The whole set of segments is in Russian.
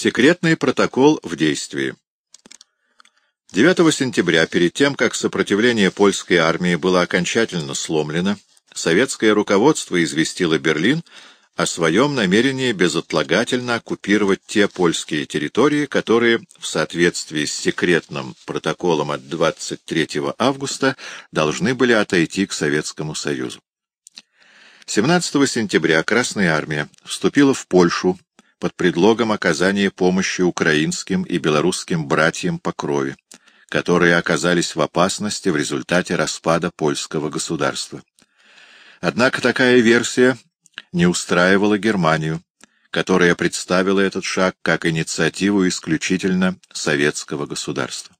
Секретный протокол в действии. 9 сентября, перед тем, как сопротивление польской армии было окончательно сломлено, советское руководство известило Берлин о своем намерении безотлагательно оккупировать те польские территории, которые в соответствии с секретным протоколом от 23 августа должны были отойти к Советскому Союзу. 17 сентября Красная Армия вступила в Польшу под предлогом оказания помощи украинским и белорусским братьям по крови, которые оказались в опасности в результате распада польского государства. Однако такая версия не устраивала Германию, которая представила этот шаг как инициативу исключительно советского государства.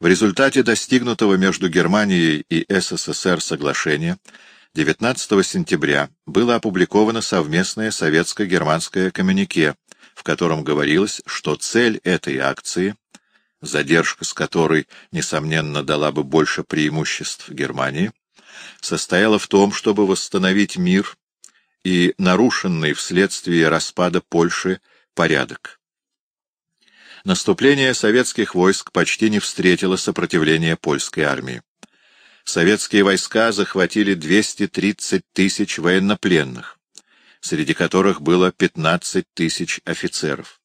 В результате достигнутого между Германией и СССР соглашения 19 сентября было опубликовано совместное советско-германское коммюнике, в котором говорилось, что цель этой акции, задержка с которой, несомненно, дала бы больше преимуществ Германии, состояла в том, чтобы восстановить мир и нарушенный вследствие распада Польши порядок. Наступление советских войск почти не встретило сопротивления польской армии советские войска захватили 230 тысяч военнопленных, среди которых было 15 тысяч офицеров.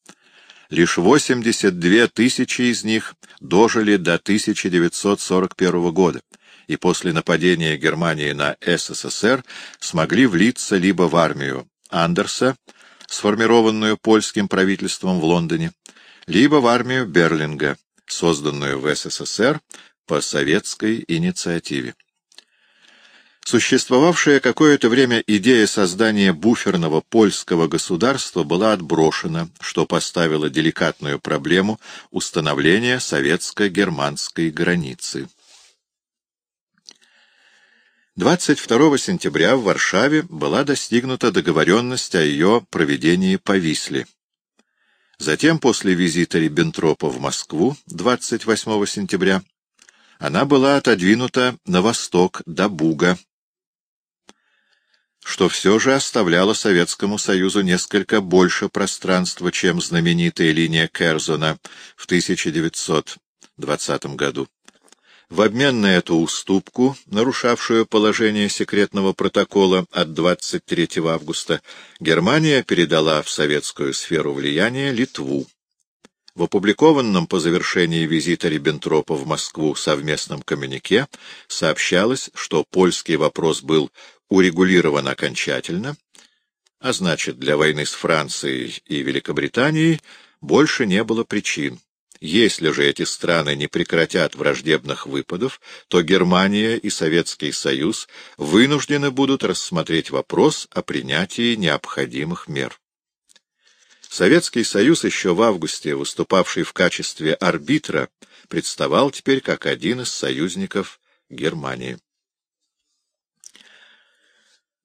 Лишь 82 тысячи из них дожили до 1941 года, и после нападения Германии на СССР смогли влиться либо в армию Андерса, сформированную польским правительством в Лондоне, либо в армию Берлинга, созданную в СССР по советской инициативе. Существовавшая какое-то время идея создания буферного польского государства была отброшена, что поставило деликатную проблему установления советско-германской границы. 22 сентября в Варшаве была достигнута договоренность о ее проведении по Висле. Затем, после визита Риббентропа в Москву 28 сентября, она была отодвинута на восток до Буга, что все же оставляло Советскому Союзу несколько больше пространства, чем знаменитая линия Керзона в 1920 году. В обмен на эту уступку, нарушавшую положение секретного протокола от 23 августа, Германия передала в советскую сферу влияния Литву. В опубликованном по завершении визита Риббентропа в Москву совместном коммюнике сообщалось, что польский вопрос был урегулирован окончательно, а значит, для войны с Францией и Великобританией больше не было причин. Если же эти страны не прекратят враждебных выпадов, то Германия и Советский Союз вынуждены будут рассмотреть вопрос о принятии необходимых мер. Советский Союз еще в августе, выступавший в качестве арбитра, представал теперь как один из союзников Германии.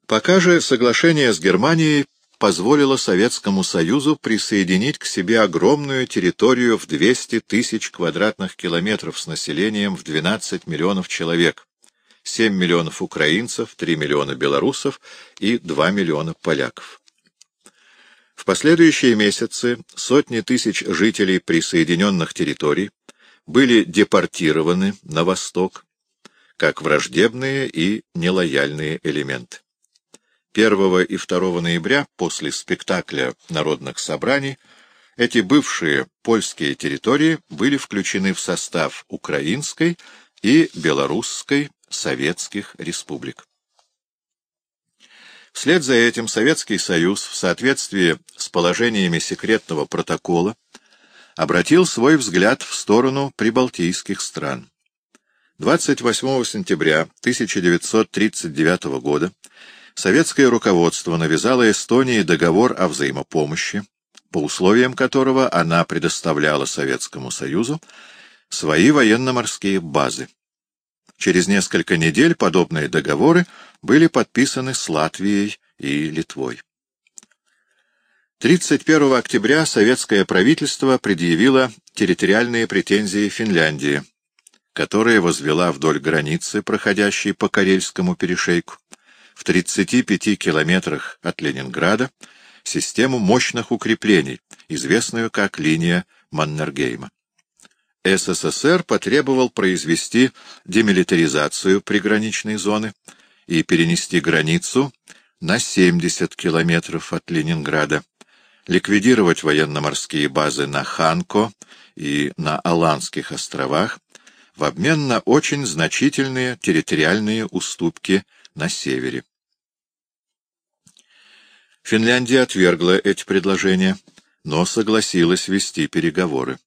Пока же соглашение с Германией позволило Советскому Союзу присоединить к себе огромную территорию в 200 тысяч квадратных километров с населением в 12 миллионов человек, 7 миллионов украинцев, 3 миллиона белорусов и 2 миллиона поляков. Последующие месяцы сотни тысяч жителей присоединенных территорий были депортированы на восток, как враждебные и нелояльные элементы. 1 и 2 ноября, после спектакля народных собраний, эти бывшие польские территории были включены в состав украинской и белорусской советских республик. Вслед за этим Советский Союз, в соответствии с положениями секретного протокола, обратил свой взгляд в сторону прибалтийских стран. 28 сентября 1939 года советское руководство навязало Эстонии договор о взаимопомощи, по условиям которого она предоставляла Советскому Союзу свои военно-морские базы. Через несколько недель подобные договоры были подписаны с Латвией и Литвой. 31 октября советское правительство предъявило территориальные претензии Финляндии, которая возвела вдоль границы, проходящей по Карельскому перешейку, в 35 километрах от Ленинграда, систему мощных укреплений, известную как линия Маннергейма. СССР потребовал произвести демилитаризацию приграничной зоны и перенести границу на 70 километров от Ленинграда, ликвидировать военно-морские базы на Ханко и на Аланских островах в обмен на очень значительные территориальные уступки на севере. Финляндия отвергла эти предложения, но согласилась вести переговоры.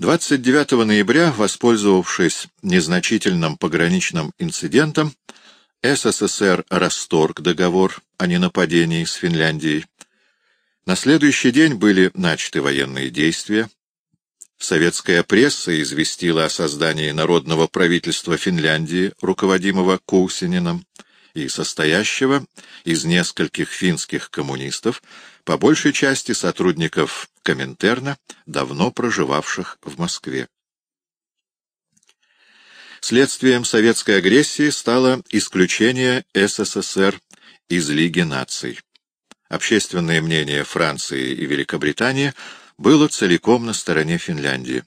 29 ноября, воспользовавшись незначительным пограничным инцидентом, СССР расторг договор о ненападении с Финляндией. На следующий день были начаты военные действия. Советская пресса известила о создании народного правительства Финляндии, руководимого Кусининым, и состоящего из нескольких финских коммунистов, по большей части сотрудников Коминтерна, давно проживавших в Москве. Следствием советской агрессии стало исключение СССР из Лиги наций. Общественное мнение Франции и Великобритании было целиком на стороне Финляндии.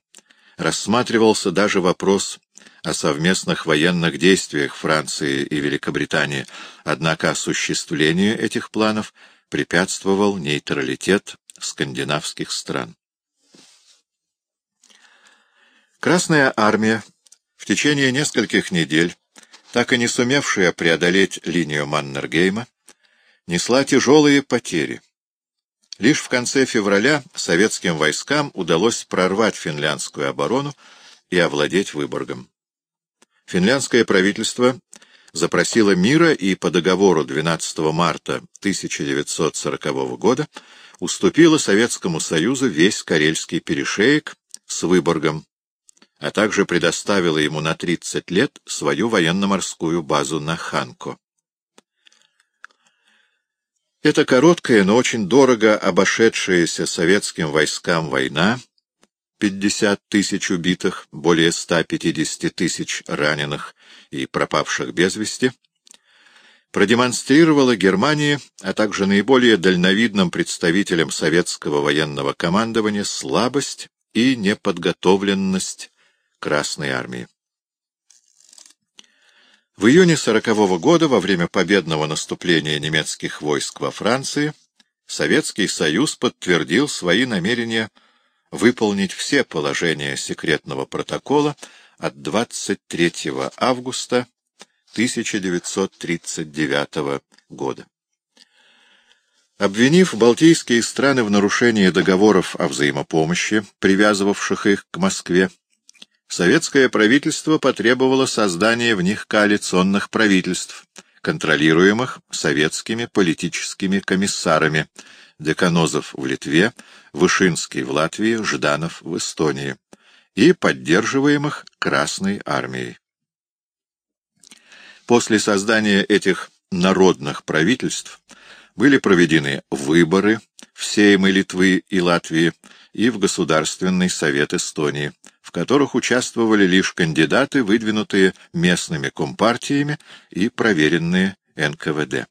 Рассматривался даже вопрос о совместных военных действиях Франции и Великобритании, однако осуществлению этих планов препятствовал нейтралитет скандинавских стран. Красная армия в течение нескольких недель, так и не сумевшая преодолеть линию Маннергейма, несла тяжелые потери. Лишь в конце февраля советским войскам удалось прорвать финляндскую оборону и овладеть Выборгом. Финляндское правительство запросило мира и по договору 12 марта 1940 года уступило Советскому Союзу весь Карельский перешеек с Выборгом, а также предоставила ему на 30 лет свою военно-морскую базу на Ханко. Эта короткая, но очень дорого обошедшаяся советским войскам война, 50 тысяч убитых, более 150 тысяч раненых и пропавших без вести, продемонстрировала Германии, а также наиболее дальновидным представителям советского военного командования слабость и неподготовленность Красной армии. В июне сорокового года, во время победного наступления немецких войск во Франции, Советский Союз подтвердил свои намерения выполнить все положения секретного протокола от 23 августа 1939 года. Обвинив Балтийские страны в нарушении договоров о взаимопомощи, привязывавших их к Москве, советское правительство потребовало создания в них коалиционных правительств, контролируемых советскими политическими комиссарами, Деканозов в Литве, Вышинский в Латвии, Жданов в Эстонии, и поддерживаемых Красной армией. После создания этих народных правительств были проведены выборы в Сеймы Литвы и Латвии и в Государственный совет Эстонии, в которых участвовали лишь кандидаты, выдвинутые местными компартиями и проверенные НКВД.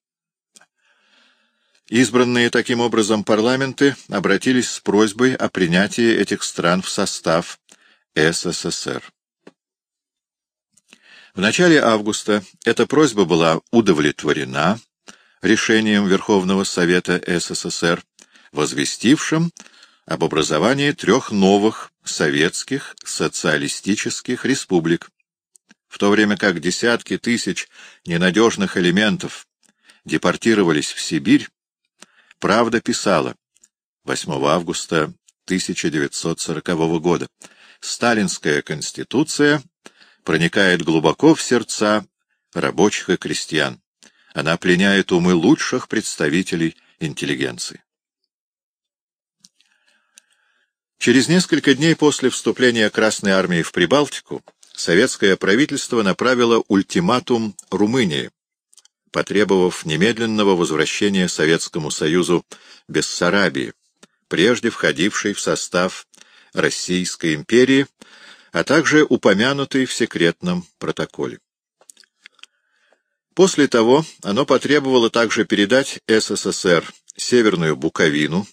Избранные таким образом парламенты обратились с просьбой о принятии этих стран в состав СССР. В начале августа эта просьба была удовлетворена решением Верховного Совета СССР, возвестившим об образовании трех новых советских социалистических республик, в то время как десятки тысяч ненадежных элементов депортировались в Сибирь, «Правда» писала 8 августа 1940 года «Сталинская конституция проникает глубоко в сердца рабочих и крестьян. Она пленяет умы лучших представителей интеллигенции». Через несколько дней после вступления Красной Армии в Прибалтику советское правительство направило ультиматум Румынии, потребовав немедленного возвращения Советскому Союзу Бессарабии, прежде входившей в состав Российской империи, а также упомянутой в секретном протоколе. После того оно потребовало также передать СССР Северную Буковину,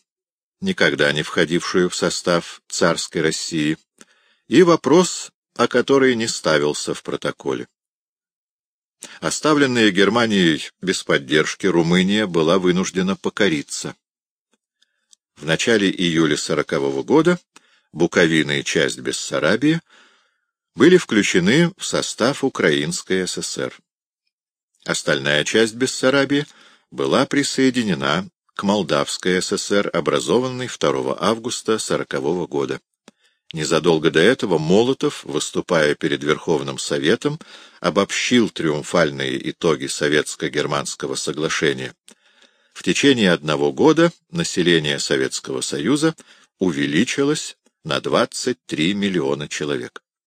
никогда не входившую в состав царской России, и вопрос, о который не ставился в протоколе. Оставленная Германией без поддержки, Румыния была вынуждена покориться. В начале июля сорокового года Буковина и часть Бессарабии были включены в состав Украинской ССР. Остальная часть Бессарабии была присоединена к Молдавской ССР, образованной 2 августа 1940 года. Незадолго до этого Молотов, выступая перед Верховным Советом, обобщил триумфальные итоги Советско-германского соглашения. В течение одного года население Советского Союза увеличилось на 23 миллиона человек.